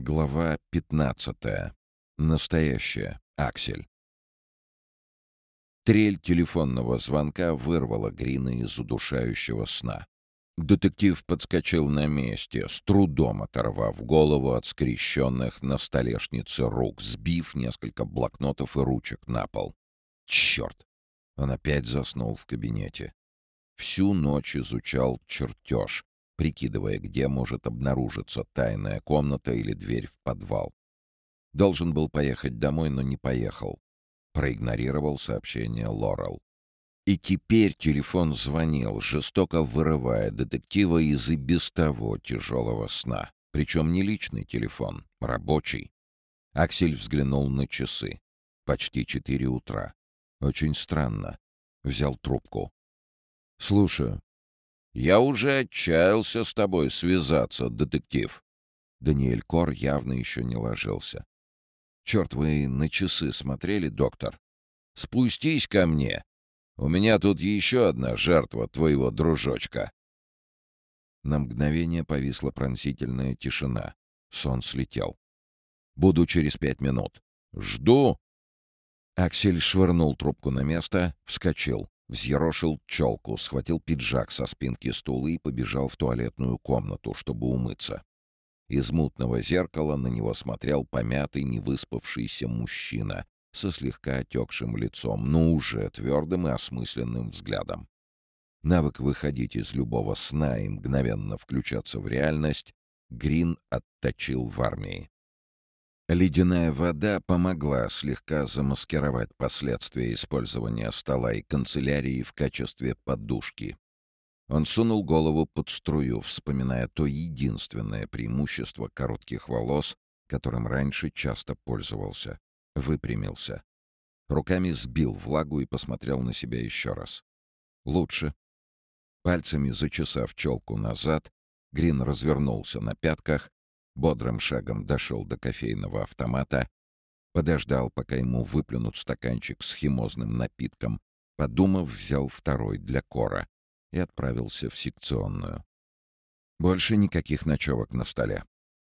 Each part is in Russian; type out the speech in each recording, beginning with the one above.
Глава 15. Настоящая. Аксель. Трель телефонного звонка вырвала Грина из удушающего сна. Детектив подскочил на месте, с трудом оторвав голову от скрещенных на столешнице рук, сбив несколько блокнотов и ручек на пол. Черт! Он опять заснул в кабинете. Всю ночь изучал чертеж, прикидывая, где может обнаружиться тайная комната или дверь в подвал. Должен был поехать домой, но не поехал. Проигнорировал сообщение Лорел. И теперь телефон звонил, жестоко вырывая детектива из и без того тяжелого сна. Причем не личный телефон, рабочий. Аксель взглянул на часы. Почти четыре утра. Очень странно. Взял трубку. «Слушаю», я уже отчаялся с тобой связаться, детектив. Даниэль Кор явно еще не ложился. Черт, вы на часы смотрели, доктор? Спустись ко мне. У меня тут еще одна жертва твоего дружочка. На мгновение повисла пронзительная тишина. Сон слетел. Буду через пять минут. Жду. Аксель швырнул трубку на место, вскочил. Взъерошил челку, схватил пиджак со спинки стула и побежал в туалетную комнату, чтобы умыться. Из мутного зеркала на него смотрел помятый, невыспавшийся мужчина со слегка отекшим лицом, но уже твердым и осмысленным взглядом. Навык выходить из любого сна и мгновенно включаться в реальность Грин отточил в армии. Ледяная вода помогла слегка замаскировать последствия использования стола и канцелярии в качестве подушки. Он сунул голову под струю, вспоминая то единственное преимущество коротких волос, которым раньше часто пользовался. Выпрямился. Руками сбил влагу и посмотрел на себя еще раз. Лучше. Пальцами зачесав челку назад, Грин развернулся на пятках бодрым шагом дошел до кофейного автомата, подождал, пока ему выплюнут стаканчик с химозным напитком, подумав, взял второй для кора и отправился в секционную. Больше никаких ночевок на столе.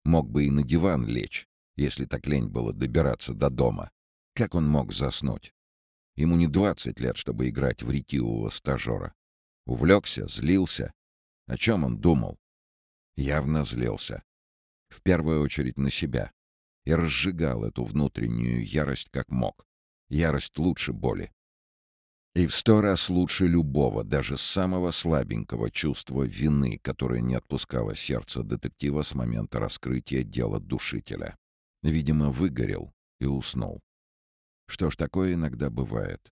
Мог бы и на диван лечь, если так лень было добираться до дома. Как он мог заснуть? Ему не двадцать лет, чтобы играть в ретивого стажера. Увлекся, злился. О чем он думал? Явно злился в первую очередь на себя, и разжигал эту внутреннюю ярость как мог. Ярость лучше боли. И в сто раз лучше любого, даже самого слабенького чувства вины, которое не отпускало сердце детектива с момента раскрытия дела душителя. Видимо, выгорел и уснул. Что ж, такое иногда бывает.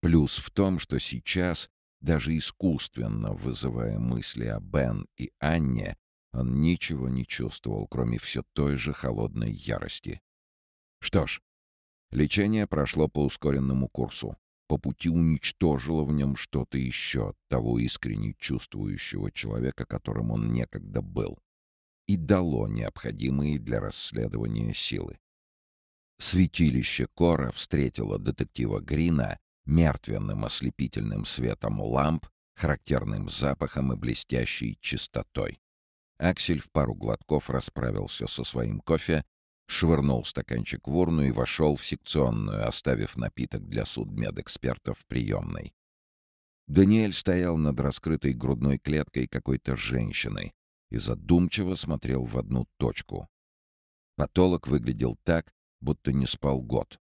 Плюс в том, что сейчас, даже искусственно вызывая мысли о Бен и Анне, он ничего не чувствовал, кроме все той же холодной ярости. Что ж, лечение прошло по ускоренному курсу. По пути уничтожило в нем что-то еще от того искренне чувствующего человека, которым он некогда был, и дало необходимые для расследования силы. Святилище Кора встретило детектива Грина мертвенным ослепительным светом ламп, характерным запахом и блестящей чистотой. Аксель в пару глотков расправился со своим кофе, швырнул стаканчик в урну и вошел в секционную, оставив напиток для судмедэкспертов в приемной. Даниэль стоял над раскрытой грудной клеткой какой-то женщины и задумчиво смотрел в одну точку. Патолог выглядел так, будто не спал год.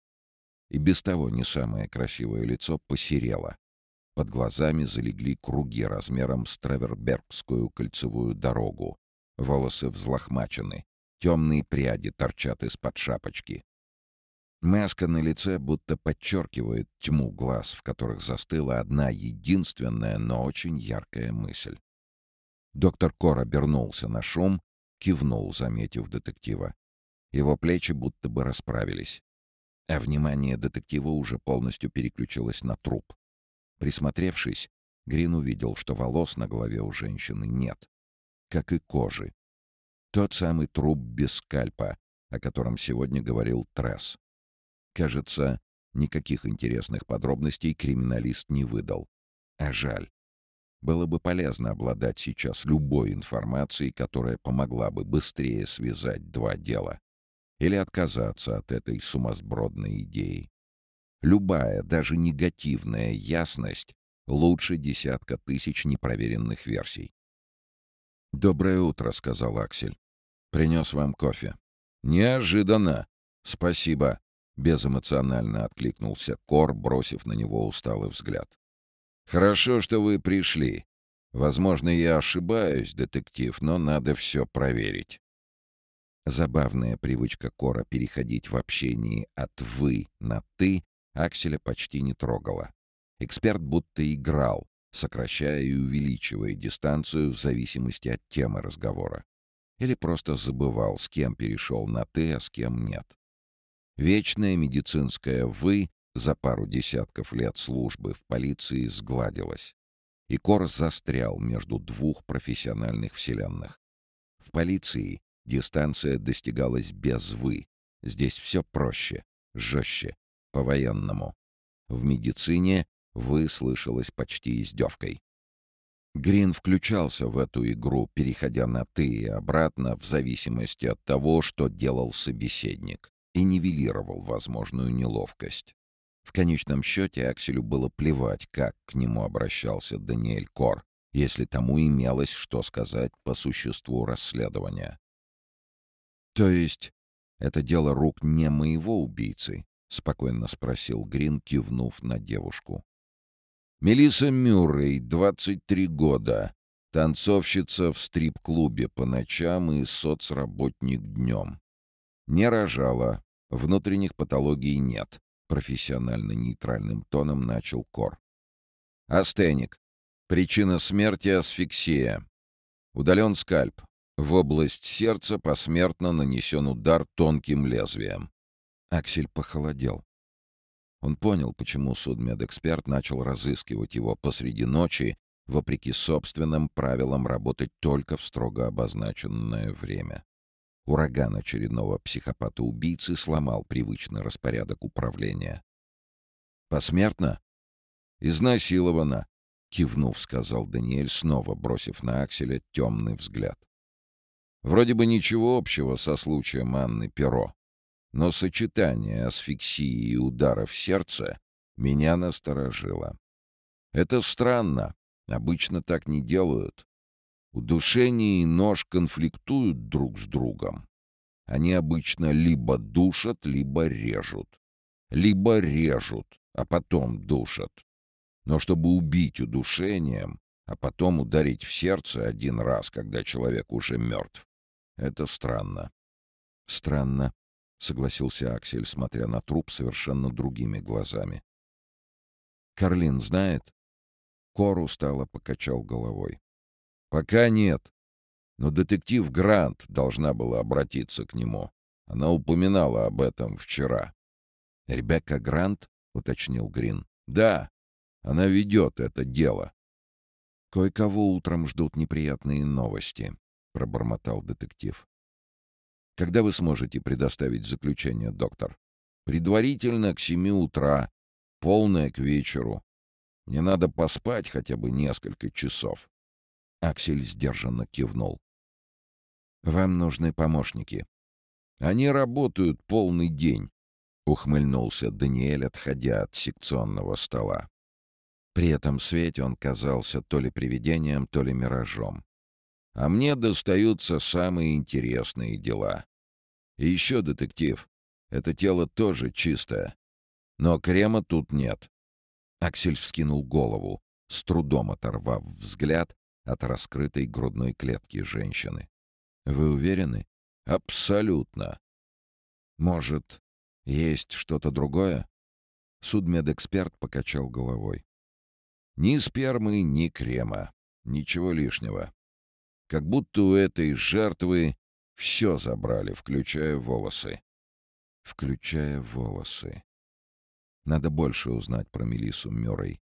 И без того не самое красивое лицо посерело. Под глазами залегли круги размером с Травербергскую кольцевую дорогу. Волосы взлохмачены, темные пряди торчат из-под шапочки. Маска на лице будто подчеркивает тьму глаз, в которых застыла одна единственная, но очень яркая мысль. Доктор Кор обернулся на шум, кивнул, заметив детектива. Его плечи будто бы расправились. А внимание детектива уже полностью переключилось на труп. Присмотревшись, Грин увидел, что волос на голове у женщины нет, как и кожи. Тот самый труп без скальпа, о котором сегодня говорил Тресс. Кажется, никаких интересных подробностей криминалист не выдал. А жаль. Было бы полезно обладать сейчас любой информацией, которая помогла бы быстрее связать два дела. Или отказаться от этой сумасбродной идеи. Любая, даже негативная ясность лучше десятка тысяч непроверенных версий. «Доброе утро», — сказал Аксель. «Принес вам кофе». «Неожиданно!» «Спасибо», — безэмоционально откликнулся Кор, бросив на него усталый взгляд. «Хорошо, что вы пришли. Возможно, я ошибаюсь, детектив, но надо все проверить». Забавная привычка Кора переходить в общении от «вы» на «ты» Акселя почти не трогала. Эксперт будто играл, сокращая и увеличивая дистанцию в зависимости от темы разговора. Или просто забывал, с кем перешел на «ты», а с кем нет. Вечное медицинское «вы» за пару десятков лет службы в полиции сгладилось. И Кор застрял между двух профессиональных вселенных. В полиции дистанция достигалась без «вы». Здесь все проще, жестче, по-военному. В медицине «вы» слышалось почти издевкой. Грин включался в эту игру, переходя на «ты» и обратно в зависимости от того, что делал собеседник и нивелировал возможную неловкость. В конечном счете Акселю было плевать, как к нему обращался Даниэль Кор, если тому имелось что сказать по существу расследования. «То есть это дело рук не моего убийцы?» — спокойно спросил Грин, кивнув на девушку. Мелисса Мюррей, 23 года, танцовщица в стрип-клубе по ночам и соцработник днем. Не рожала, внутренних патологий нет. Профессионально нейтральным тоном начал Кор. Астеник. Причина смерти — асфиксия. Удален скальп. В область сердца посмертно нанесен удар тонким лезвием. Аксель похолодел. Он понял, почему судмедэксперт начал разыскивать его посреди ночи, вопреки собственным правилам работать только в строго обозначенное время. Ураган очередного психопата-убийцы сломал привычный распорядок управления. «Посмертно?» «Изнасилована», — кивнув, сказал Даниэль, снова бросив на Акселя темный взгляд. «Вроде бы ничего общего со случаем Анны Перо, но сочетание асфиксии и удара в сердце меня насторожило. Это странно, обычно так не делают. Удушение и нож конфликтуют друг с другом. Они обычно либо душат, либо режут. Либо режут, а потом душат. Но чтобы убить удушением, а потом ударить в сердце один раз, когда человек уже мертв, это странно. Странно, — согласился Аксель, смотря на труп совершенно другими глазами. «Карлин знает?» Кор устало покачал головой. «Пока нет. Но детектив Грант должна была обратиться к нему. Она упоминала об этом вчера». «Ребекка Грант?» — уточнил Грин. «Да, она ведет это дело». «Кое-кого утром ждут неприятные новости», — пробормотал детектив. «Когда вы сможете предоставить заключение, доктор?» «Предварительно к семи утра, полное к вечеру. Мне надо поспать хотя бы несколько часов. Аксель сдержанно кивнул. «Вам нужны помощники». «Они работают полный день», — ухмыльнулся Даниэль, отходя от секционного стола. При этом свете он казался то ли привидением, то ли миражом. «А мне достаются самые интересные дела. И еще, детектив, это тело тоже чистое. Но крема тут нет». Аксель вскинул голову, с трудом оторвав взгляд от раскрытой грудной клетки женщины. «Вы уверены?» «Абсолютно». «Может, есть что-то другое?» Судмедэксперт покачал головой. «Ни спермы, ни крема. Ничего лишнего. Как будто у этой жертвы все забрали, включая волосы». «Включая волосы». Надо больше узнать про Мелиссу Мюррей.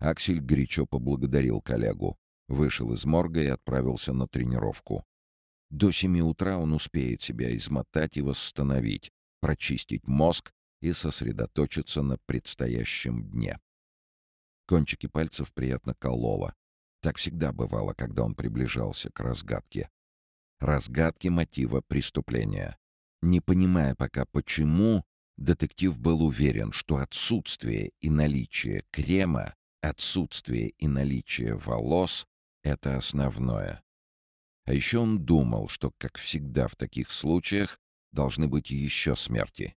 Аксель горячо поблагодарил коллегу. Вышел из морга и отправился на тренировку. До семи утра он успеет себя измотать и восстановить, прочистить мозг и сосредоточиться на предстоящем дне. Кончики пальцев приятно кололо, Так всегда бывало, когда он приближался к разгадке. Разгадке мотива преступления. Не понимая пока почему, детектив был уверен, что отсутствие и наличие крема, отсутствие и наличие волос — это основное. А еще он думал, что, как всегда в таких случаях, должны быть еще смерти.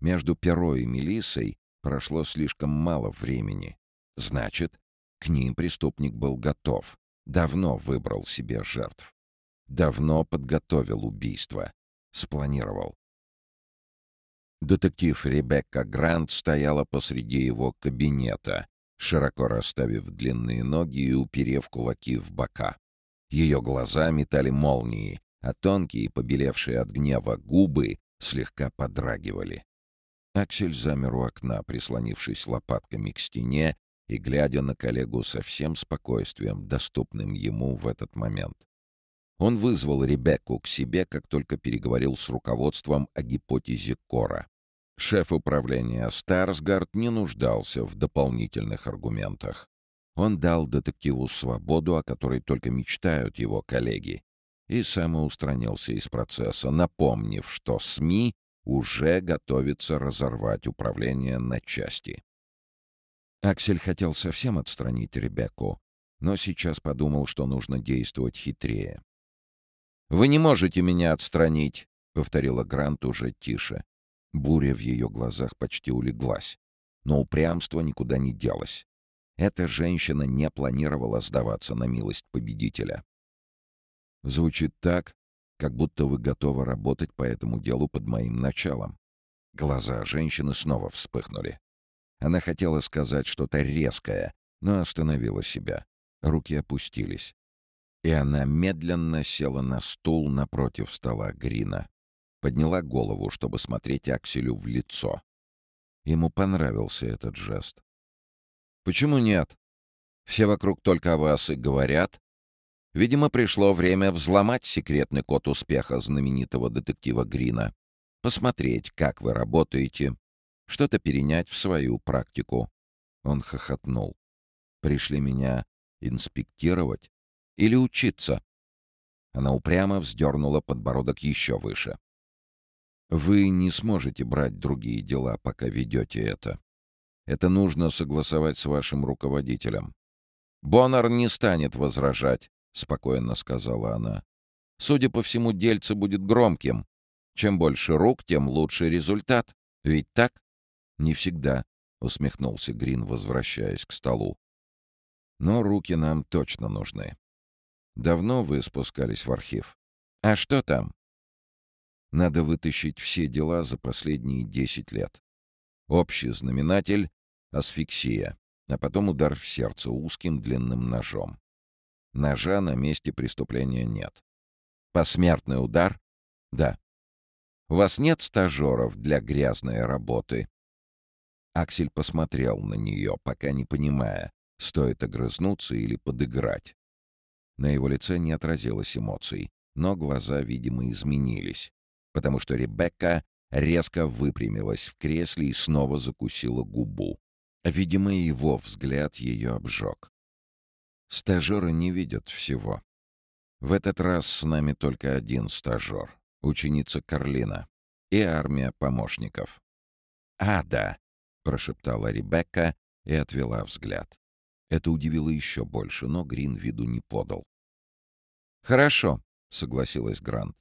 Между Перо и Мелиссой прошло слишком мало времени. Значит, к ним преступник был готов, давно выбрал себе жертв. Давно подготовил убийство, спланировал. Детектив Ребекка Грант стояла посреди его кабинета, широко расставив длинные ноги и уперев кулаки в бока. Ее глаза метали молнии, а тонкие, побелевшие от гнева губы слегка подрагивали. Аксель замер у окна, прислонившись лопатками к стене и глядя на коллегу со всем спокойствием, доступным ему в этот момент. Он вызвал Ребекку к себе, как только переговорил с руководством о гипотезе Кора. Шеф управления Старсгард не нуждался в дополнительных аргументах. Он дал детективу свободу, о которой только мечтают его коллеги, и самоустранился из процесса, напомнив, что СМИ уже готовится разорвать управление на части. Аксель хотел совсем отстранить Ребекку, но сейчас подумал, что нужно действовать хитрее. «Вы не можете меня отстранить», — повторила Грант уже тише. Буря в ее глазах почти улеглась, но упрямство никуда не делось. Эта женщина не планировала сдаваться на милость победителя. Звучит так, как будто вы готовы работать по этому делу под моим началом. Глаза женщины снова вспыхнули. Она хотела сказать что-то резкое, но остановила себя. Руки опустились. И она медленно села на стул напротив стола Грина. Подняла голову, чтобы смотреть Акселю в лицо. Ему понравился этот жест. Почему нет? Все вокруг только о вас и говорят. Видимо, пришло время взломать секретный код успеха знаменитого детектива Грина. Посмотреть, как вы работаете. Что-то перенять в свою практику. Он хохотнул. Пришли меня инспектировать или учиться? Она упрямо вздернула подбородок еще выше. Вы не сможете брать другие дела, пока ведете это. Это нужно согласовать с вашим руководителем. Боннер не станет возражать, спокойно сказала она. Судя по всему, дельце будет громким. Чем больше рук, тем лучше результат. Ведь так? Не всегда, усмехнулся Грин, возвращаясь к столу. Но руки нам точно нужны. Давно вы спускались в архив? А что там? Надо вытащить все дела за последние десять лет. Общий знаменатель Асфиксия, а потом удар в сердце узким длинным ножом. Ножа на месте преступления нет. Посмертный удар? Да. У вас нет стажеров для грязной работы? Аксель посмотрел на нее, пока не понимая, стоит огрызнуться или подыграть. На его лице не отразилось эмоций, но глаза, видимо, изменились, потому что Ребекка резко выпрямилась в кресле и снова закусила губу. Видимо, его взгляд ее обжег. Стажеры не видят всего. В этот раз с нами только один стажер, ученица Карлина, и армия помощников. «А, да», — прошептала Ребекка и отвела взгляд. Это удивило еще больше, но Грин виду не подал. «Хорошо», — согласилась Грант.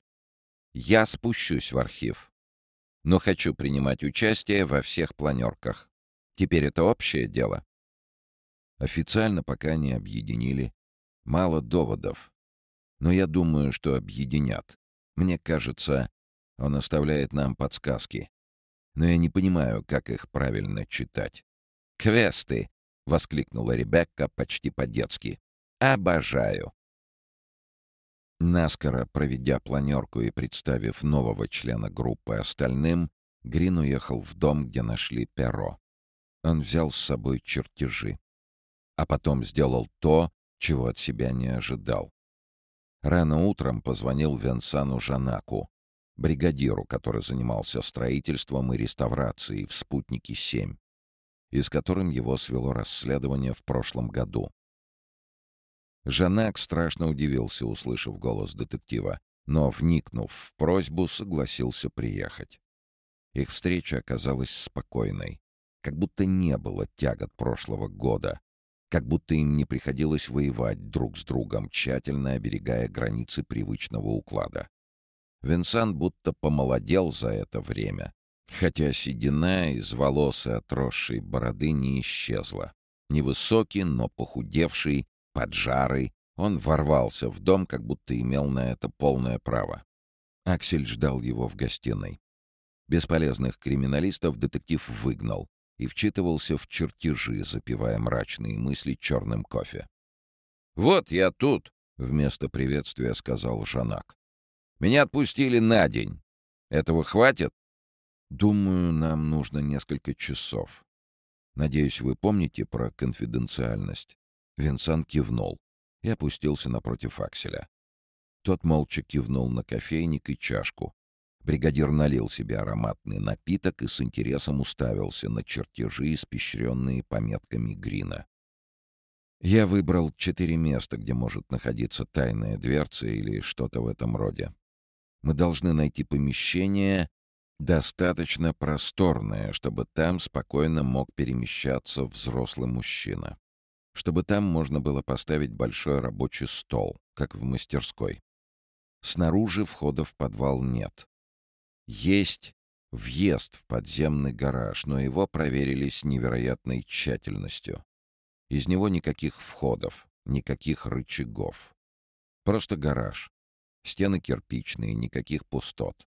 «Я спущусь в архив, но хочу принимать участие во всех планерках. Теперь это общее дело. Официально пока не объединили. Мало доводов. Но я думаю, что объединят. Мне кажется, он оставляет нам подсказки. Но я не понимаю, как их правильно читать. «Квесты!» — воскликнула Ребекка почти по-детски. «Обожаю!» Наскоро проведя планерку и представив нового члена группы остальным, Грин уехал в дом, где нашли перо. Он взял с собой чертежи. А потом сделал то, чего от себя не ожидал. Рано утром позвонил Венсану Жанаку, бригадиру, который занимался строительством и реставрацией в «Спутнике-7», и с которым его свело расследование в прошлом году. Жанак страшно удивился, услышав голос детектива, но, вникнув в просьбу, согласился приехать. Их встреча оказалась спокойной, как будто не было тягот прошлого года, как будто им не приходилось воевать друг с другом, тщательно оберегая границы привычного уклада. Винсан будто помолодел за это время, хотя седина из волос и отросшей бороды не исчезла. Невысокий, но похудевший, поджарый, он ворвался в дом, как будто имел на это полное право. Аксель ждал его в гостиной. Бесполезных криминалистов детектив выгнал и вчитывался в чертежи, запивая мрачные мысли черным кофе. «Вот я тут!» — вместо приветствия сказал Жанак. «Меня отпустили на день. Этого хватит?» «Думаю, нам нужно несколько часов. Надеюсь, вы помните про конфиденциальность?» Винсан кивнул и опустился напротив Акселя. Тот молча кивнул на кофейник и чашку. Бригадир налил себе ароматный напиток и с интересом уставился на чертежи, испещренные пометками Грина. Я выбрал четыре места, где может находиться тайная дверца или что-то в этом роде. Мы должны найти помещение, достаточно просторное, чтобы там спокойно мог перемещаться взрослый мужчина чтобы там можно было поставить большой рабочий стол, как в мастерской. Снаружи входа в подвал нет. Есть въезд в подземный гараж, но его проверили с невероятной тщательностью. Из него никаких входов, никаких рычагов. Просто гараж. Стены кирпичные, никаких пустот.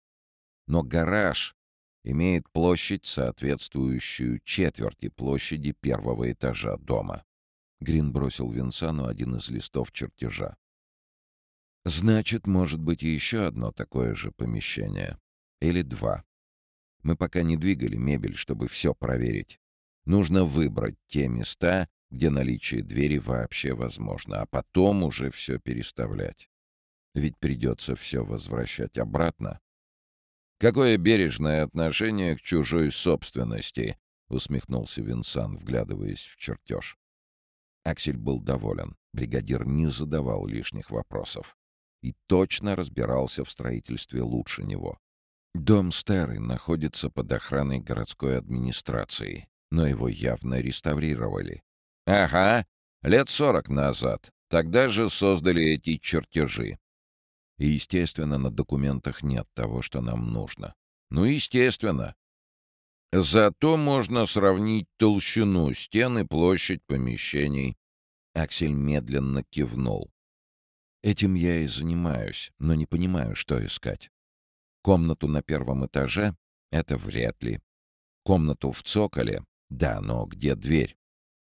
Но гараж имеет площадь, соответствующую четверти площади первого этажа дома. Грин бросил Винсану один из листов чертежа. «Значит, может быть еще одно такое же помещение. Или два. Мы пока не двигали мебель, чтобы все проверить. Нужно выбрать те места, где наличие двери вообще возможно, а потом уже все переставлять. Ведь придется все возвращать обратно. «Какое бережное отношение к чужой собственности!» — усмехнулся Винсан, вглядываясь в чертеж. Аксель был доволен. Бригадир не задавал лишних вопросов. И точно разбирался в строительстве лучше него. Дом старый находится под охраной городской администрации, но его явно реставрировали. «Ага, лет сорок назад. Тогда же создали эти чертежи. И, естественно, на документах нет того, что нам нужно. Ну, естественно. Зато можно сравнить толщину стен и площадь помещений. Аксель медленно кивнул. Этим я и занимаюсь, но не понимаю, что искать. Комнату на первом этаже — это вряд ли. Комнату в цоколе — да, но где дверь?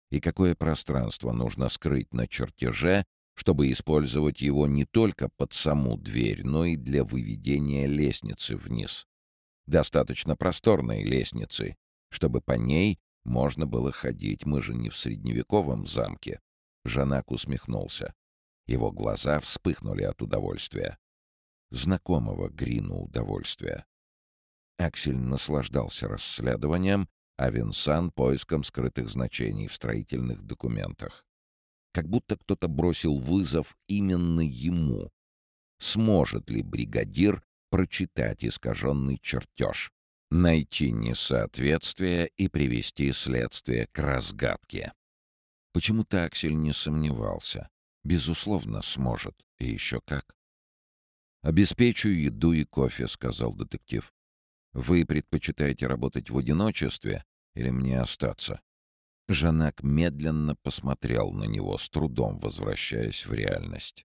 И какое пространство нужно скрыть на чертеже, чтобы использовать его не только под саму дверь, но и для выведения лестницы вниз? достаточно просторной лестницы, чтобы по ней можно было ходить. Мы же не в средневековом замке. Жанак усмехнулся. Его глаза вспыхнули от удовольствия. Знакомого Грину удовольствия. Аксель наслаждался расследованием, а Винсан — поиском скрытых значений в строительных документах. Как будто кто-то бросил вызов именно ему. Сможет ли бригадир прочитать искаженный чертеж, найти несоответствие и привести следствие к разгадке. Почему-то Аксель не сомневался. Безусловно, сможет. И еще как. «Обеспечу еду и кофе», — сказал детектив. «Вы предпочитаете работать в одиночестве или мне остаться?» Жанак медленно посмотрел на него, с трудом возвращаясь в реальность.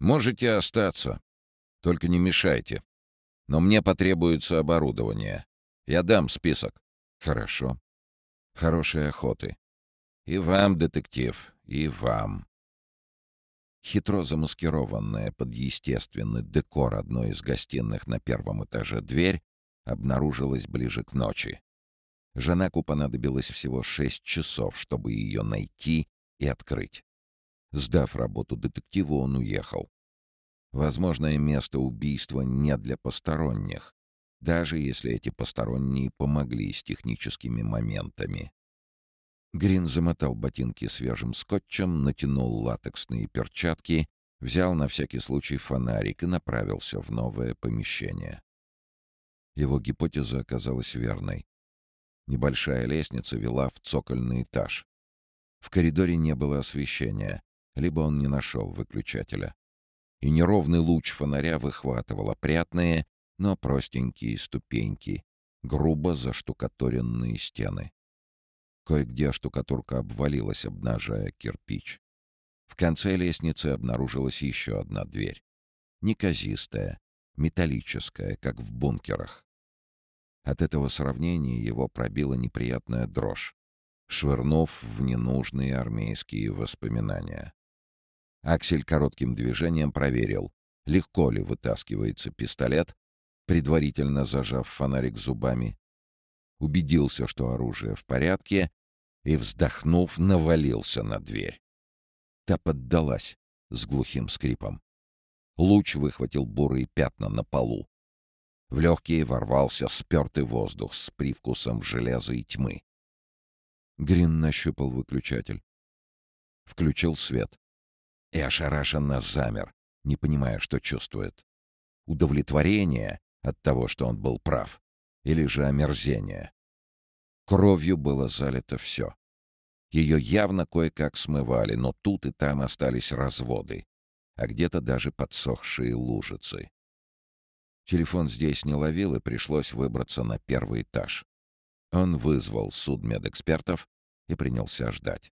«Можете остаться. Только не мешайте. Но мне потребуется оборудование. Я дам список. Хорошо. Хорошей охоты. И вам, детектив, и вам. Хитро замаскированная под естественный декор одной из гостиных на первом этаже дверь обнаружилась ближе к ночи. Жанаку понадобилось всего шесть часов, чтобы ее найти и открыть. Сдав работу детективу, он уехал. Возможное место убийства не для посторонних, даже если эти посторонние помогли с техническими моментами. Грин замотал ботинки свежим скотчем, натянул латексные перчатки, взял на всякий случай фонарик и направился в новое помещение. Его гипотеза оказалась верной. Небольшая лестница вела в цокольный этаж. В коридоре не было освещения, либо он не нашел выключателя. И неровный луч фонаря выхватывал опрятные, но простенькие ступеньки, грубо заштукатуренные стены. Кое-где штукатурка обвалилась, обнажая кирпич. В конце лестницы обнаружилась еще одна дверь. Неказистая, металлическая, как в бункерах. От этого сравнения его пробила неприятная дрожь, швырнув в ненужные армейские воспоминания. Аксель коротким движением проверил, легко ли вытаскивается пистолет, предварительно зажав фонарик зубами, убедился, что оружие в порядке, и, вздохнув, навалился на дверь. Та поддалась с глухим скрипом. Луч выхватил бурые пятна на полу. В легкие ворвался спертый воздух с привкусом железа и тьмы. Грин нащупал выключатель. Включил свет. И ошарашенно замер, не понимая, что чувствует. Удовлетворение от того, что он был прав, или же омерзение. Кровью было залито все. Ее явно кое-как смывали, но тут и там остались разводы, а где-то даже подсохшие лужицы. Телефон здесь не ловил, и пришлось выбраться на первый этаж. Он вызвал судмедэкспертов и принялся ждать.